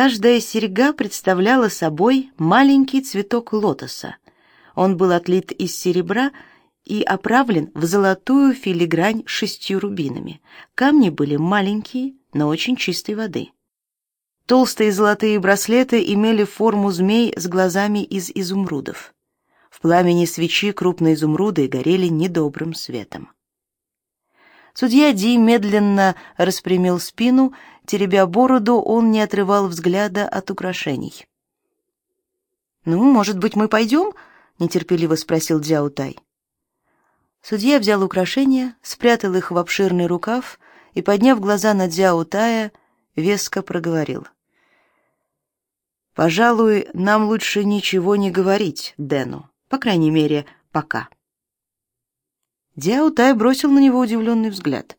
Каждая серьга представляла собой маленький цветок лотоса. Он был отлит из серебра и оправлен в золотую филигрань шестью рубинами. Камни были маленькие, но очень чистой воды. Толстые золотые браслеты имели форму змей с глазами из изумрудов. В пламени свечи крупные изумруды горели недобрым светом. Судья Ди медленно распрямил спину, теребя бороду, он не отрывал взгляда от украшений. «Ну, может быть, мы пойдем?» — нетерпеливо спросил Дзяо Тай. Судья взял украшения, спрятал их в обширный рукав и, подняв глаза на Дзяо Тая, веско проговорил — Пожалуй, нам лучше ничего не говорить Дэну, по крайней мере, пока. Дяо Тай бросил на него удивленный взгляд.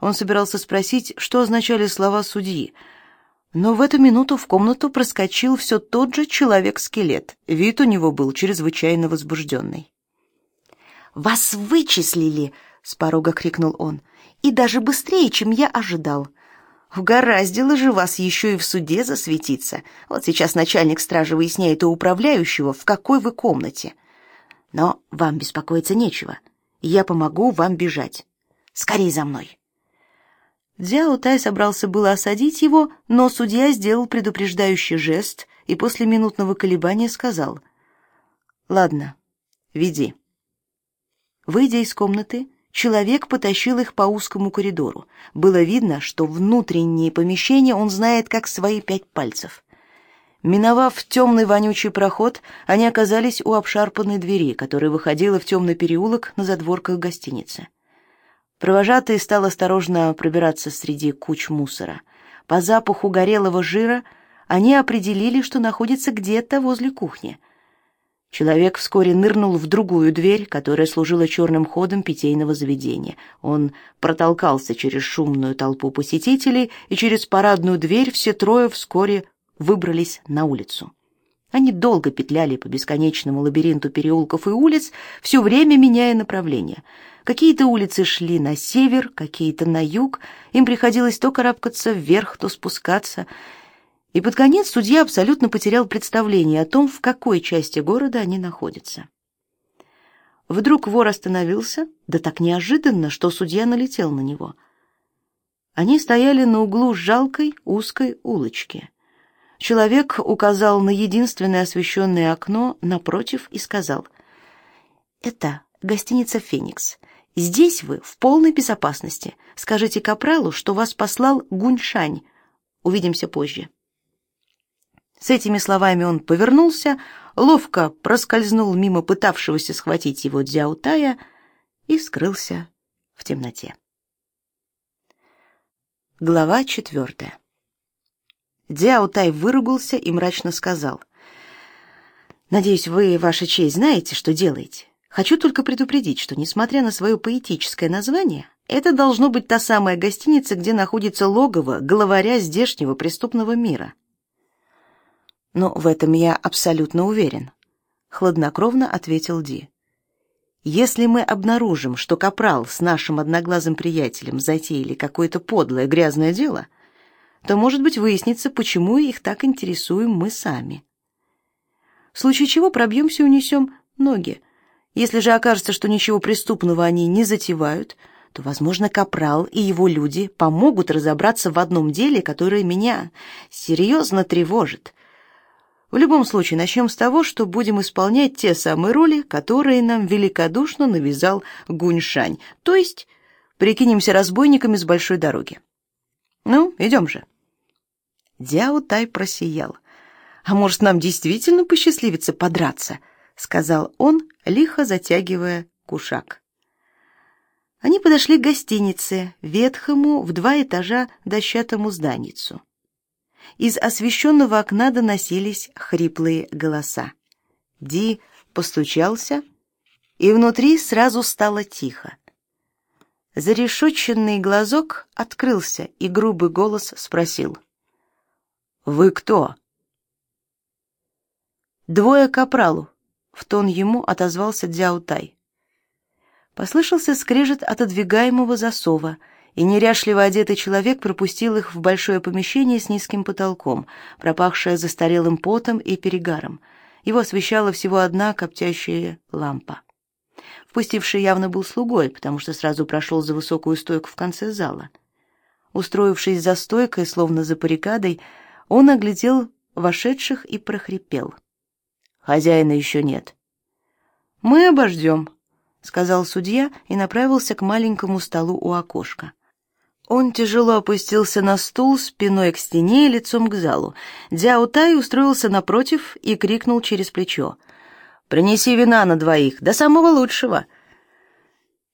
Он собирался спросить, что означали слова судьи, но в эту минуту в комнату проскочил все тот же человек-скелет. Вид у него был чрезвычайно возбужденный. «Вас вычислили!» — с порога крикнул он. «И даже быстрее, чем я ожидал. Угораздило же вас еще и в суде засветиться. Вот сейчас начальник стражи выясняет у управляющего, в какой вы комнате. Но вам беспокоиться нечего. Я помогу вам бежать. Скорей за мной. Дзяо Тай собрался было осадить его, но судья сделал предупреждающий жест и после минутного колебания сказал: "Ладно, веди". Выйдя из комнаты, Человек потащил их по узкому коридору. Было видно, что внутренние помещения он знает как свои пять пальцев. Миновав темный вонючий проход, они оказались у обшарпанной двери, которая выходила в темный переулок на задворках гостиницы. Провожатый стал осторожно пробираться среди куч мусора. По запаху горелого жира они определили, что находится где-то возле кухни — Человек вскоре нырнул в другую дверь, которая служила черным ходом питейного заведения. Он протолкался через шумную толпу посетителей, и через парадную дверь все трое вскоре выбрались на улицу. Они долго петляли по бесконечному лабиринту переулков и улиц, все время меняя направление. Какие-то улицы шли на север, какие-то на юг, им приходилось то карабкаться вверх, то спускаться — и под конец судья абсолютно потерял представление о том, в какой части города они находятся. Вдруг вор остановился, да так неожиданно, что судья налетел на него. Они стояли на углу жалкой узкой улочки. Человек указал на единственное освещенное окно напротив и сказал: "Это гостиница Феникс. Здесь вы в полной безопасности. Скажите капралу, что вас послал Гуньшань. Увидимся позже". С этими словами он повернулся, ловко проскользнул мимо пытавшегося схватить его Дзяутая и скрылся в темноте. Глава четвертая. Дзяутай выругался и мрачно сказал: "Надеюсь, вы, ваша честь, знаете, что делаете. Хочу только предупредить, что несмотря на свое поэтическое название, это должно быть та самая гостиница, где находится логово главаря здешнего преступного мира. Но в этом я абсолютно уверен, хладнокровно ответил Ди. Если мы обнаружим, что капрал с нашим одноглазым приятелем затеяли какое-то подлое грязное дело, то, может быть, выяснится, почему их так интересуем мы сами. В случае чего пробьемся и унесем ноги. Если же окажется, что ничего преступного они не затевают, то, возможно, капрал и его люди помогут разобраться в одном деле, которое меня серьезно тревожит в любом случае, начнем с того, что будем исполнять те самые роли, которые нам великодушно навязал Гуньшань, то есть прикинемся разбойниками с большой дороги. Ну, идем же. Дяо Тай просиял. А может, нам действительно посчастливится подраться, сказал он, лихо затягивая кушак. Они подошли к гостинице, ветхому в два этажа дощатому зданицу. Из освещенного окна доносились хриплые голоса. Ди постучался, и внутри сразу стало тихо. Зарешетченный глазок открылся, и грубый голос спросил: "Вы кто?" "Двое капралу", в тон ему отозвался Дзяутай. Послышался скрежет отодвигаемого засова, и неряшливо одетый человек пропустил их в большое помещение с низким потолком, пропахшее застарелым потом и перегаром. Его освещала всего одна коптящая лампа. Впустивший явно был слугой, потому что сразу прошел за высокую стойку в конце зала. Устроившись за стойкой, словно за баррикадой, он оглядел вошедших и прохрипел. «Хозяина еще нет». «Мы обождем», — сказал судья и направился к маленькому столу у окошка. Он тяжело опустился на стул спиной к стене и лицом к залу. Дзяо Тай устроился напротив и крикнул через плечо. «Принеси вина на двоих, до самого лучшего!»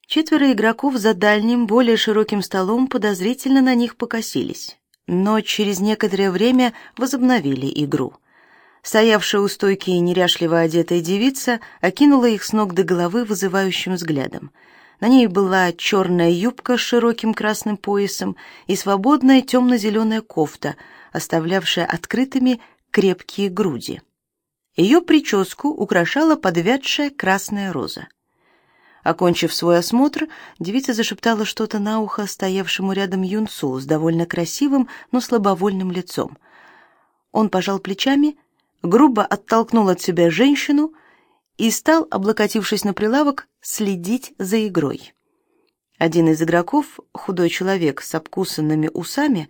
Четверо игроков за дальним, более широким столом подозрительно на них покосились, но через некоторое время возобновили игру. Стоявшая у стойки неряшливо одетая девица окинула их с ног до головы вызывающим взглядом — на ней была черная юбка с широким красным поясом и свободная темно-зеленая кофта, оставлявшая открытыми крепкие груди. Ее прическу украшала подвядшая красная роза. Окончив свой осмотр, девица зашептала что-то на ухо стоявшему рядом юнцу с довольно красивым, но слабовольным лицом. Он пожал плечами, грубо оттолкнул от себя женщину и стал, облокотившись на прилавок, следить за игрой. Один из игроков, худой человек с обкусанными усами,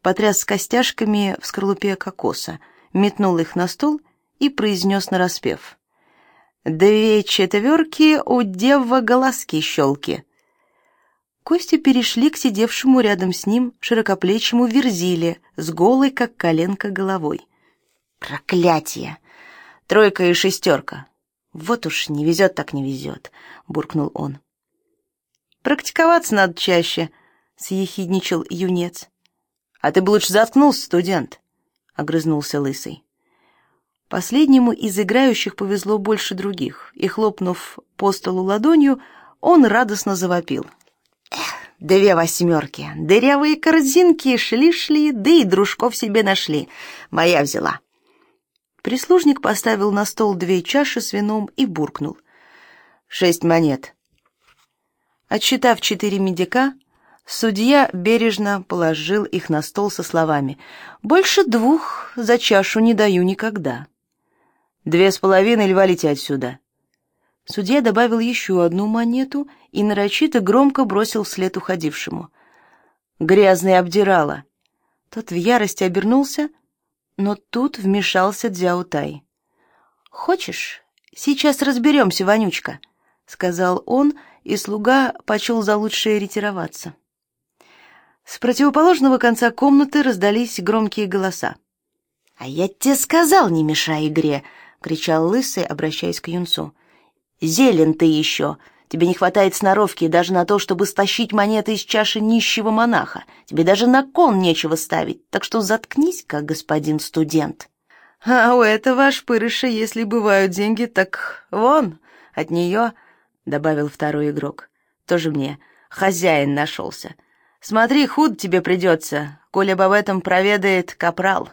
потряс костяшками в скорлупе кокоса, метнул их на стол и произнес нараспев. «Две четверки у дева голоски щелки». Кости перешли к сидевшему рядом с ним широкоплечему верзиле с голой, как коленка, головой. «Проклятие! Тройка и шестерка! Вот уж не везет так не везет, буркнул он. Практиковаться надо чаще, съехидничал юнец. А ты бы лучше заткнулся, студент, огрызнулся лысый. Последнему из играющих повезло больше других, и хлопнув по столу ладонью, он радостно завопил. Эх, две восьмерки, дырявые корзинки шли-шли, да и дружков себе нашли. Моя взяла. Прислужник поставил на стол две чаши с вином и буркнул. «Шесть монет». Отсчитав четыре медика, судья бережно положил их на стол со словами «Больше двух за чашу не даю никогда». «Две с половиной или валите отсюда?» Судья добавил еще одну монету и нарочито громко бросил вслед уходившему. «Грязный обдирала». Тот в ярости обернулся — но тут вмешался Дзяутай. «Хочешь, сейчас разберемся, Вонючка», — сказал он, и слуга почел за лучшее ретироваться. С противоположного конца комнаты раздались громкие голоса. «А я тебе сказал, не мешай игре!» — кричал Лысый, обращаясь к юнцу. «Зелен ты еще! Тебе не хватает сноровки даже на то, чтобы стащить монеты из чаши нищего монаха. Тебе даже на кон нечего ставить, так что заткнись, как господин студент. А у этого шпырыша, если бывают деньги, так вон, от нее, — добавил второй игрок. Тоже мне хозяин нашелся. Смотри, худ тебе придется, коли об этом проведает капрал.